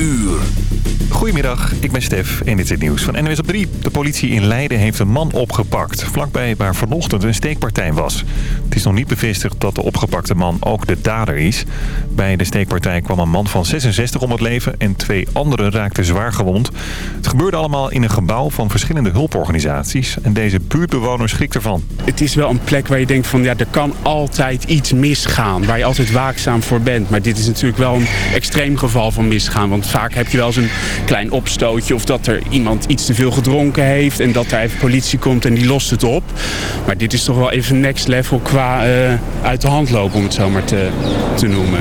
uur. Goedemiddag, ik ben Stef en dit is het nieuws van NWS op 3. De politie in Leiden heeft een man opgepakt, vlakbij waar vanochtend een steekpartij was. Het is nog niet bevestigd dat de opgepakte man ook de dader is. Bij de steekpartij kwam een man van 66 om het leven en twee anderen raakten zwaar gewond. Het gebeurde allemaal in een gebouw van verschillende hulporganisaties en deze buurtbewoner schrikt ervan. Het is wel een plek waar je denkt van ja, er kan altijd iets misgaan, waar je altijd waakzaam voor bent. Maar dit is natuurlijk wel een extreem geval van misgaan, want vaak heb je wel eens een klein opstootje of dat er iemand iets te veel gedronken heeft en dat er even politie komt en die lost het op. Maar dit is toch wel even next level qua uh, uit de hand lopen om het zo maar te, te noemen.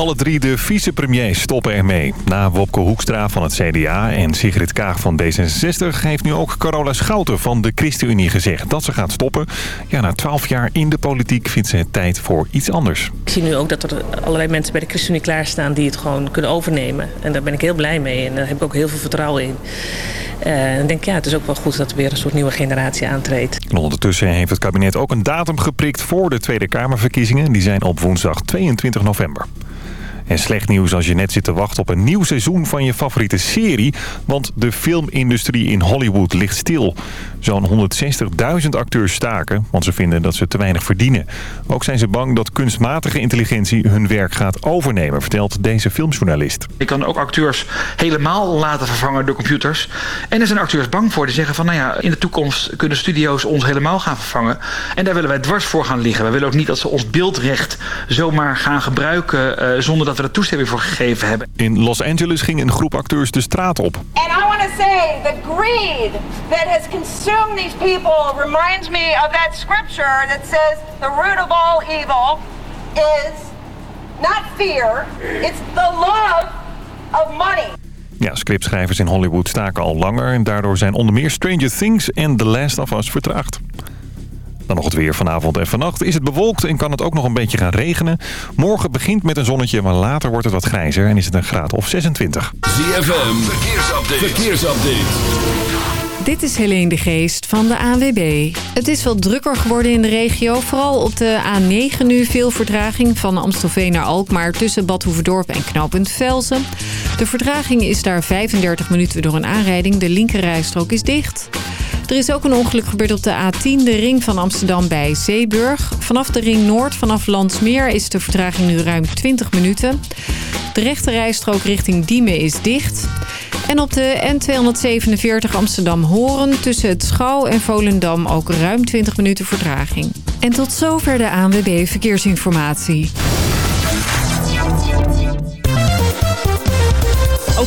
Alle drie de vicepremiers stoppen ermee. Na Wopke Hoekstra van het CDA en Sigrid Kaag van D66... heeft nu ook Carola Schouten van de ChristenUnie gezegd dat ze gaat stoppen. Ja, na twaalf jaar in de politiek vindt ze het tijd voor iets anders. Ik zie nu ook dat er allerlei mensen bij de ChristenUnie klaarstaan... die het gewoon kunnen overnemen. En daar ben ik heel blij mee en daar heb ik ook heel veel vertrouwen in. Uh, en denk, ja, het is ook wel goed dat er weer een soort nieuwe generatie aantreedt. ondertussen heeft het kabinet ook een datum geprikt voor de Tweede Kamerverkiezingen. Die zijn op woensdag 22 november. En slecht nieuws als je net zit te wachten op een nieuw seizoen van je favoriete serie. Want de filmindustrie in Hollywood ligt stil. Zo'n 160.000 acteurs staken, want ze vinden dat ze te weinig verdienen. Ook zijn ze bang dat kunstmatige intelligentie hun werk gaat overnemen, vertelt deze filmjournalist. Je kan ook acteurs helemaal laten vervangen door computers. En er zijn acteurs bang voor. Die zeggen van, nou ja, in de toekomst kunnen studio's ons helemaal gaan vervangen. En daar willen wij dwars voor gaan liggen. We willen ook niet dat ze ons beeldrecht zomaar gaan gebruiken uh, zonder dat we er toestemming voor gegeven hebben. In Los Angeles ging een groep acteurs de straat op. And I want to say the greed that has consumed these people reminds me of that scripture that says the root of all evil is not fear, it's the love of money. Ja, scriptschrijvers in Hollywood staken al langer... en daardoor zijn onder meer Stranger Things en The Last of Us vertraagd. Dan nog het weer vanavond en vannacht. Is het bewolkt en kan het ook nog een beetje gaan regenen. Morgen begint met een zonnetje, maar later wordt het wat grijzer en is het een graad of 26. ZFM, verkeersupdate. verkeersupdate. Dit is Helene de Geest van de ANWB. Het is wel drukker geworden in de regio. Vooral op de A9 nu veel vertraging van Amstelveen naar Alkmaar... tussen Bad Hoeverdorp en knooppunt Velsen. De vertraging is daar 35 minuten door een aanrijding. De linkerrijstrook is dicht. Er is ook een ongeluk gebeurd op de A10, de ring van Amsterdam bij Zeeburg. Vanaf de ring Noord, vanaf Landsmeer, is de vertraging nu ruim 20 minuten. De rechte rijstrook richting Diemen is dicht. En op de N247 Amsterdam-Horen tussen het Schouw en Volendam ook ruim 20 minuten vertraging. En tot zover de ANWB Verkeersinformatie.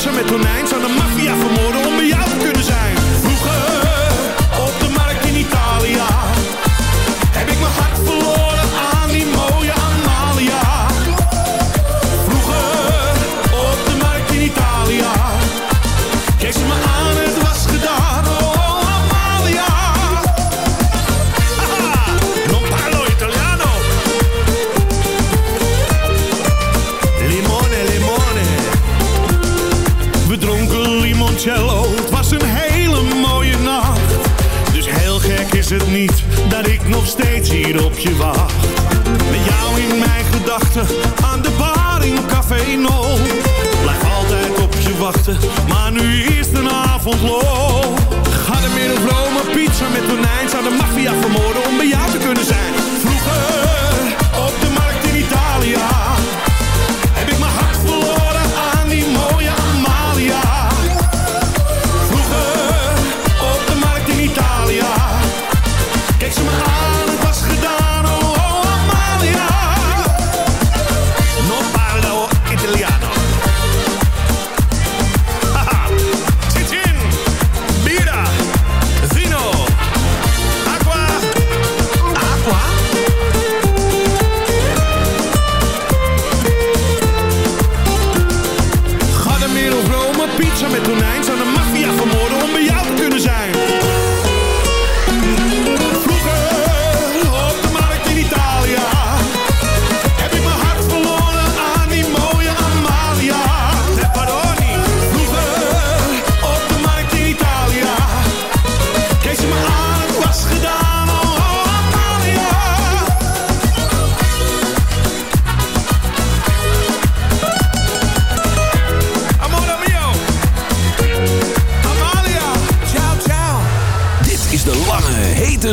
Ze met tonijn zou de maffia vermoorden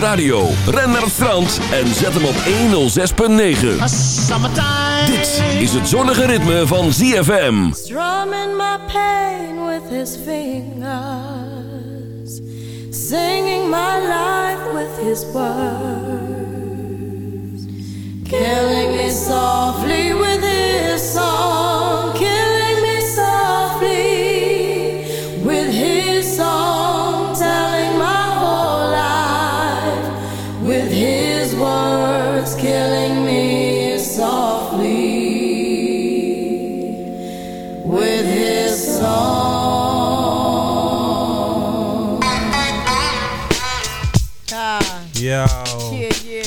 Radio, ren naar het strand en zet hem op 106.9. Dit is het zonnige ritme van ZFM. Strumming my pain with his fingers, singing my life with his words, killing me softly with his song,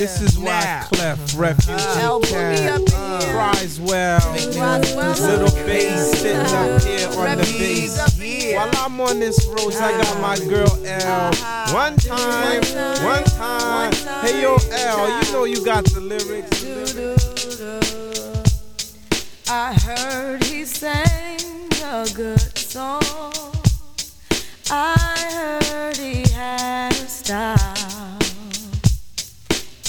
this is why Clef Refugee Cat cries well. Little bass sitting up here on the bass. While I'm on this road, I got my uh-huh. girl L. Uh-huh. One time, one time. Hey yo, L, you know you got the lyrics. I heard he sang a good song. I heard he had a style.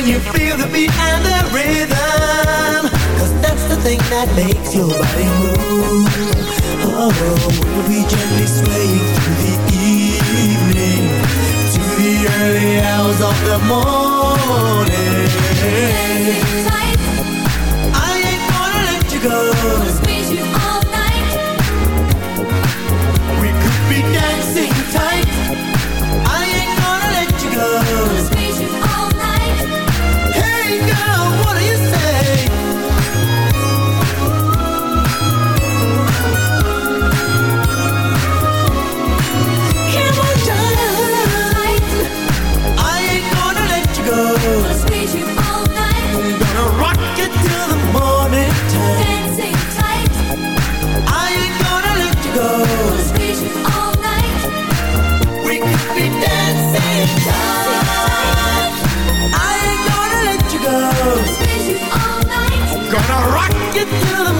when you feel the beat and the rhythm. Cause that's the thing that makes your body move. Oh, we'll be gently swaying through the evening To the early hours of the morning? I ain't gonna let you go. to the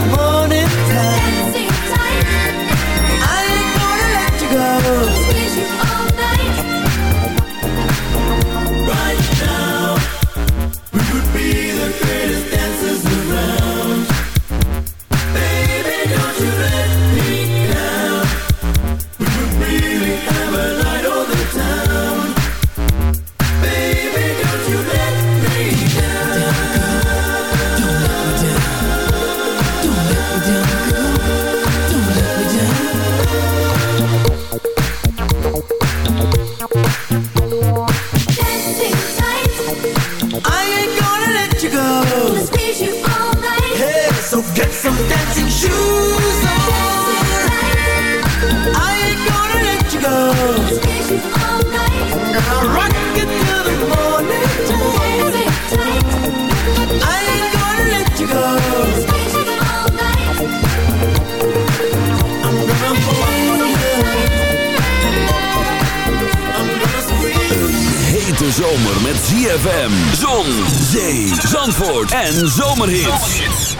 ZFM, Zon, Zee, Zandvoort en Zomerhits.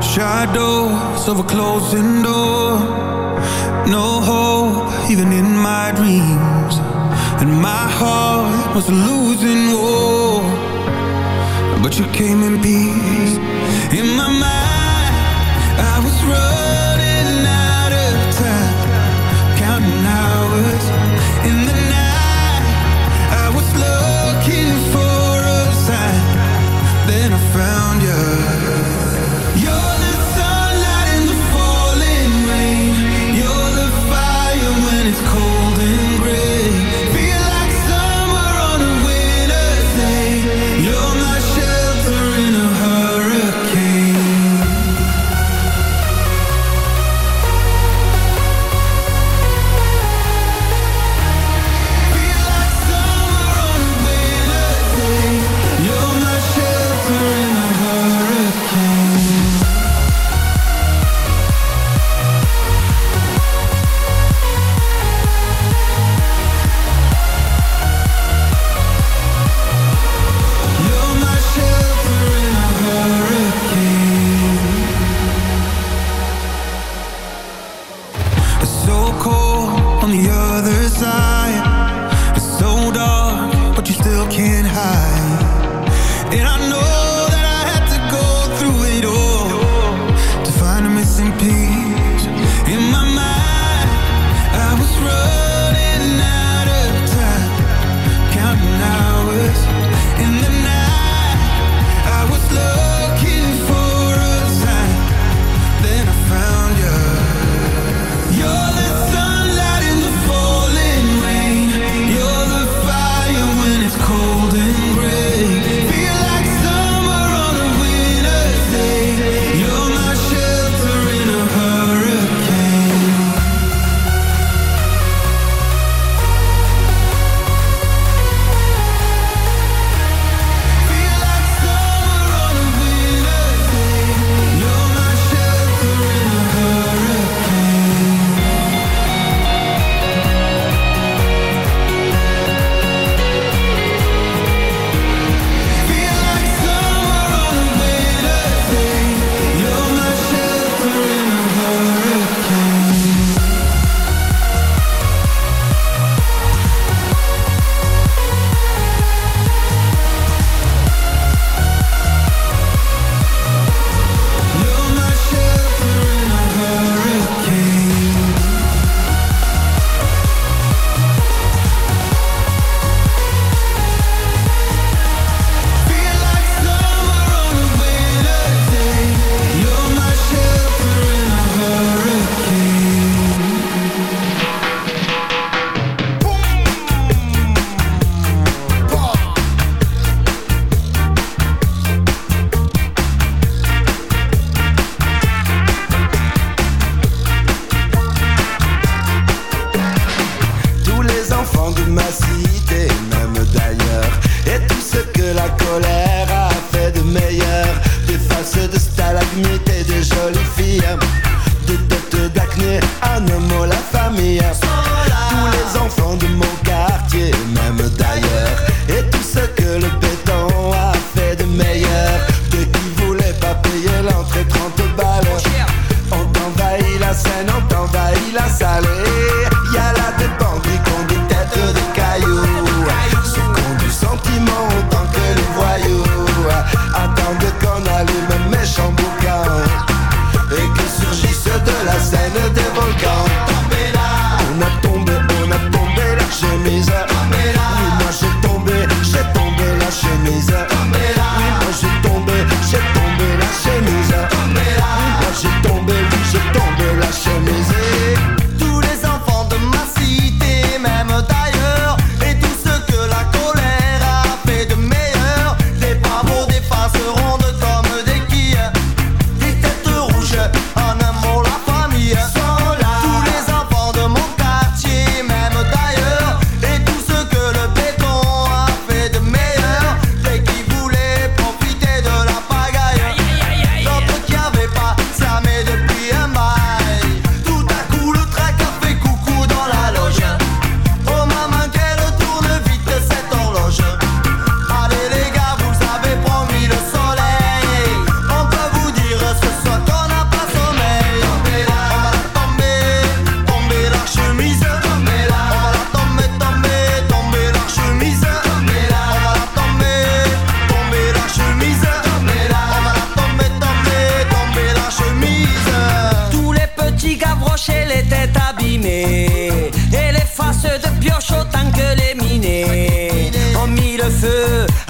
Shadows of a closing door. No hope, even in my dreams. And my heart was losing war. But you came in peace. In my mind. so cold on the other her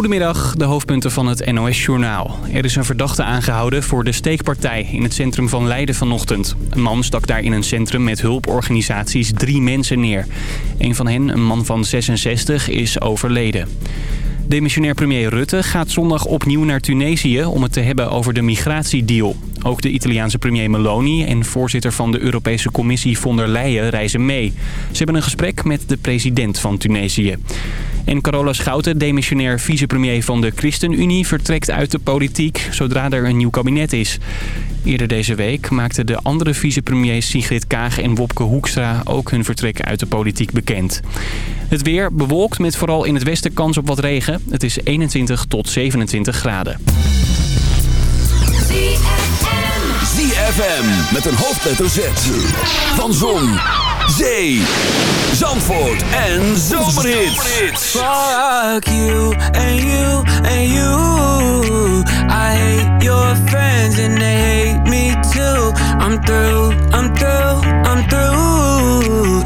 Goedemiddag, de hoofdpunten van het NOS-journaal. Er is een verdachte aangehouden voor de steekpartij in het centrum van Leiden vanochtend. Een man stak daar in een centrum met hulporganisaties drie mensen neer. Een van hen, een man van 66, is overleden. Demissionair premier Rutte gaat zondag opnieuw naar Tunesië om het te hebben over de migratiedeal. Ook de Italiaanse premier Meloni en voorzitter van de Europese Commissie von der Leyen reizen mee. Ze hebben een gesprek met de president van Tunesië. En Carola Schouten, demissionair vicepremier van de ChristenUnie, vertrekt uit de politiek zodra er een nieuw kabinet is. Eerder deze week maakten de andere vicepremiers Sigrid Kaag en Wopke Hoekstra ook hun vertrek uit de politiek bekend. Het weer bewolkt met vooral in het westen kans op wat regen. Het is 21 tot 27 graden. ZFM met een hoofdletter Z. Van Zon, Zee, Zandvoort en Zomerhits. Fuck you and you and you. I hate your friends and they hate me too. I'm through, I'm through, I'm through.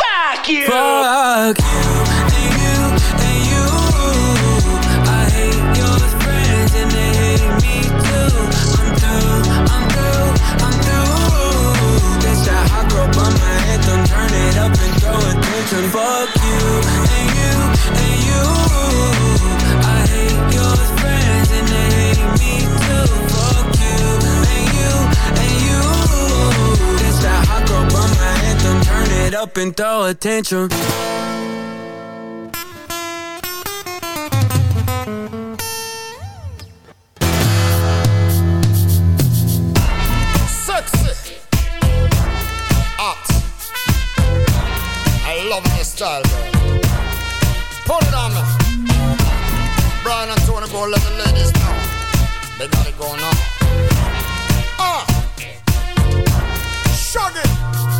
Fuck you! Fuck you and it up and throw attention. Sexy. Hot. I love your style, girl. Put it on me. Brian and Tony go let the ladies know. They got it going on. Ah. Shug it.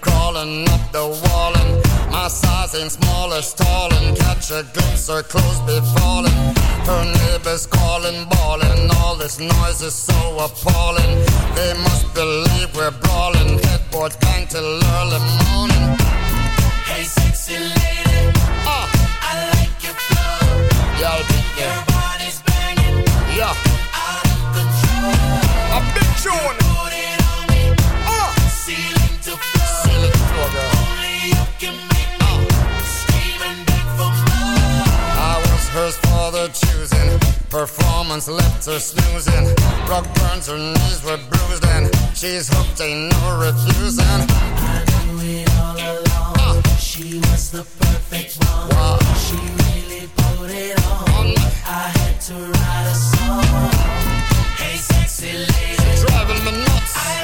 Crawling up the wall and my size ain't small as tall and catch a glimpse, her clothes be falling. Her neighbors calling, bawling, all this noise is so appalling. They must believe we're brawling, headboard gang till early morning. Hey, sexy lady, Ah, I like your flow. me. Your body's banging, Yeah, out of control. a big tune. Put it on me, Ah, ceiling to floor. seal it floor, girl. I hers for the choosing. Performance left her snoozing. Rock burns, her knees were bruised, and she's hooked, ain't no refusing. I knew it all along. Ah. She was the perfect one. Wow. She really put it on. I had to write a song. Hey, sexy lady, Driving me nuts. I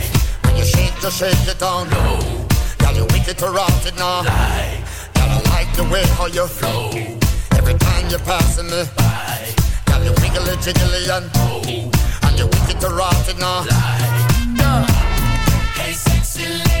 You shake, it down low. Girl, you wicked to rot it now. Lie. Girl, I like the way how you flow. Every time you're passing me by. Girl, you wiggly jiggly and oh, and you wicked to rot it now. Girl, Hey, sexy lady,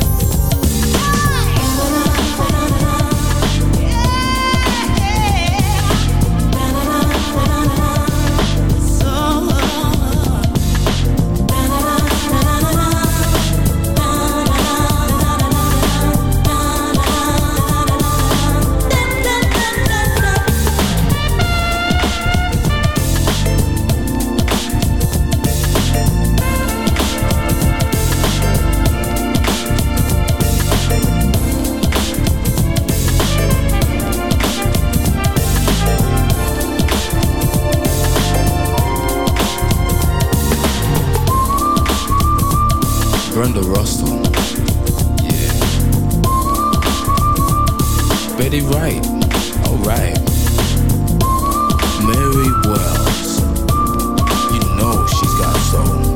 Brenda Russell. Yeah. Betty Wright. Alright. Mary Wells. You know she's got soul.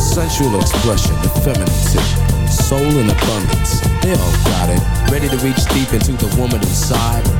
Sensual expression, effeminacy, soul in abundance. They all got it. Ready to reach deep into the woman inside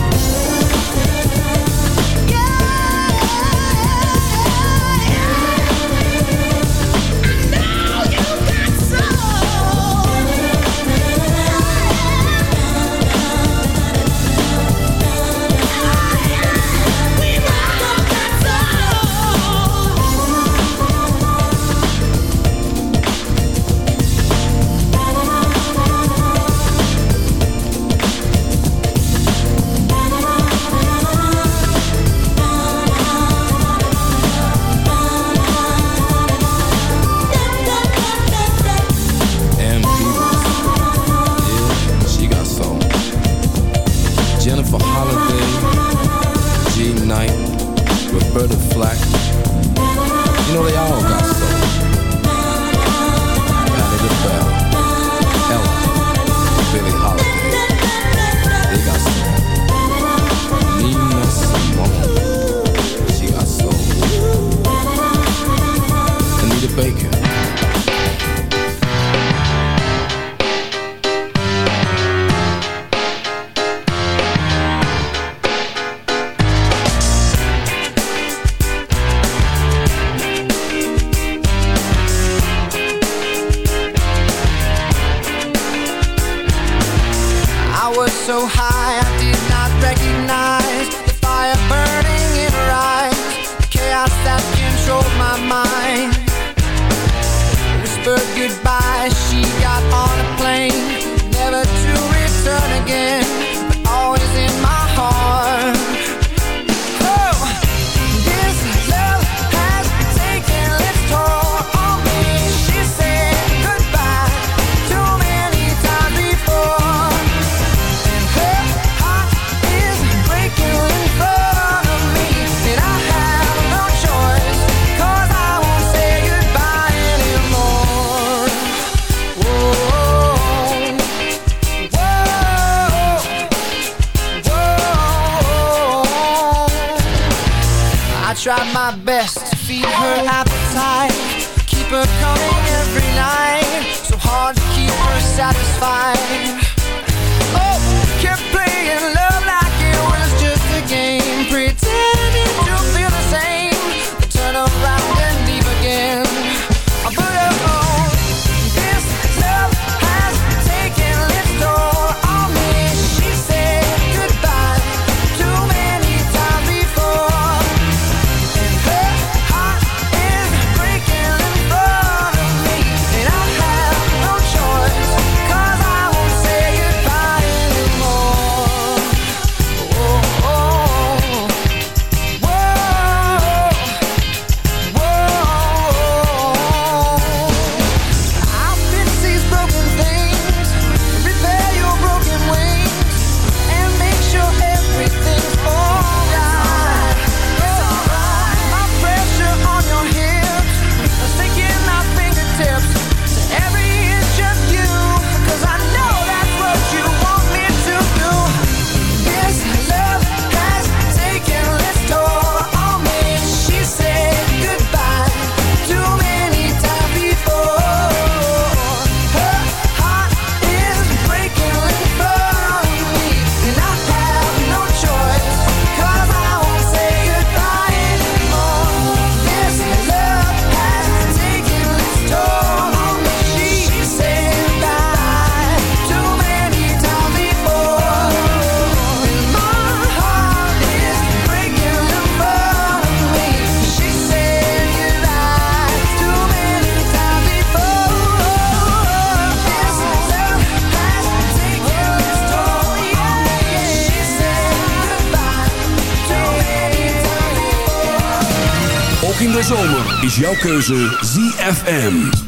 is jouw keuze ZFM.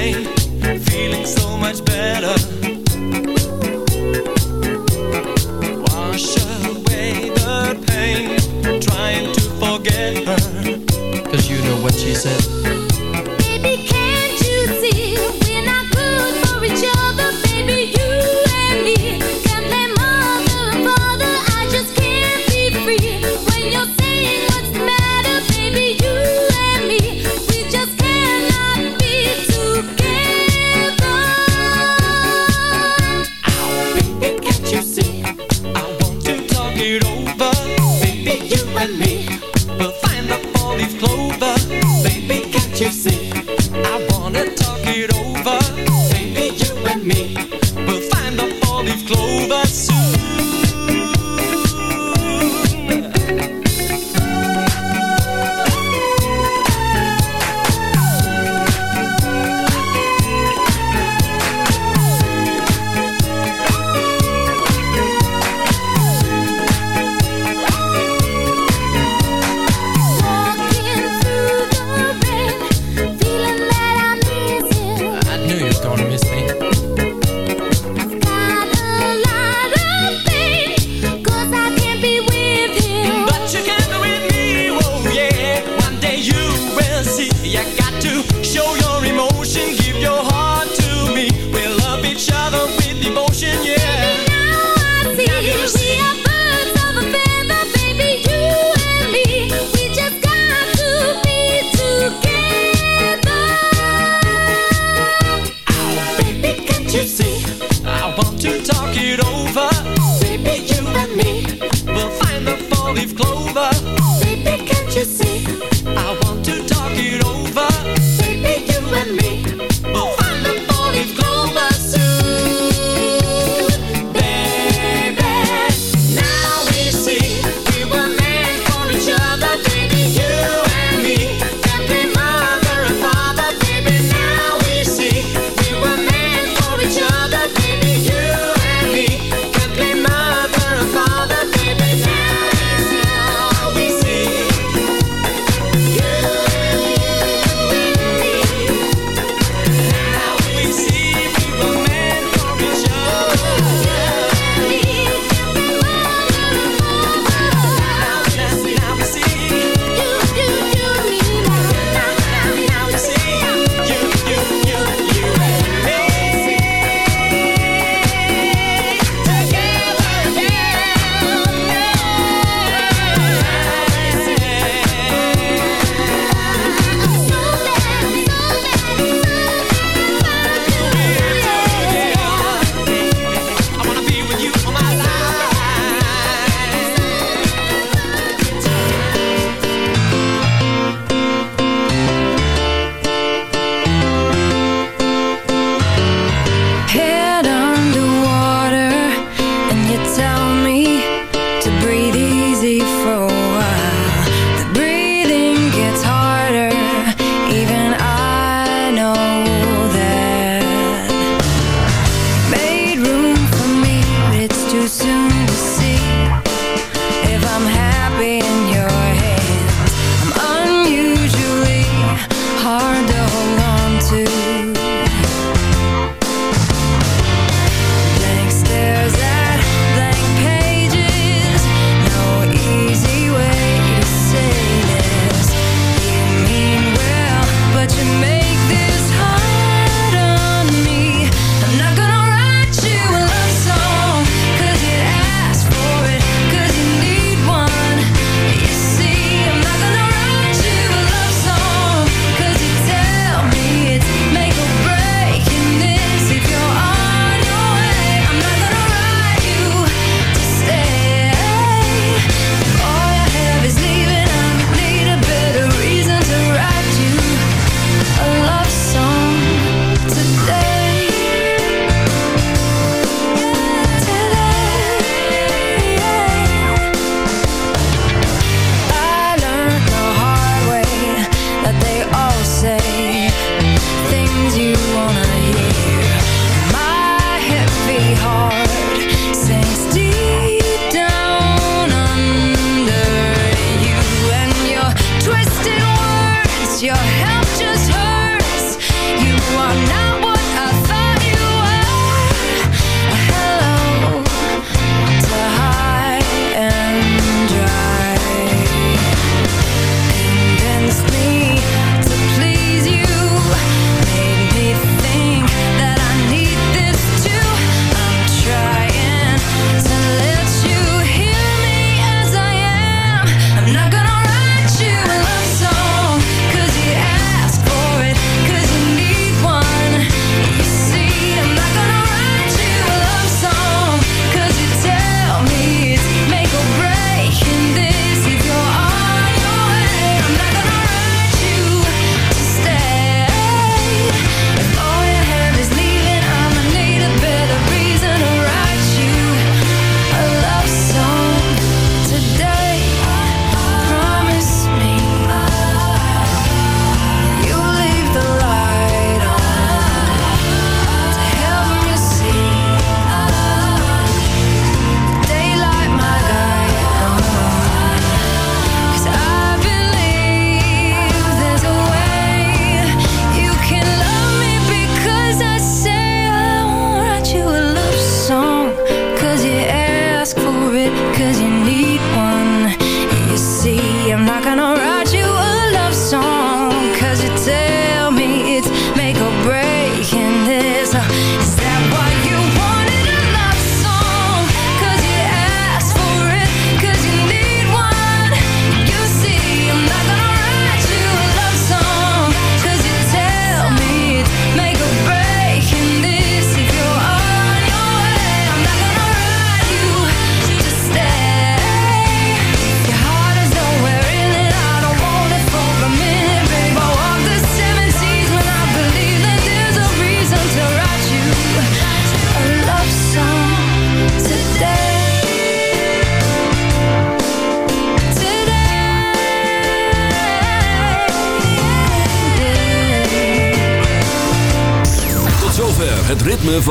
name.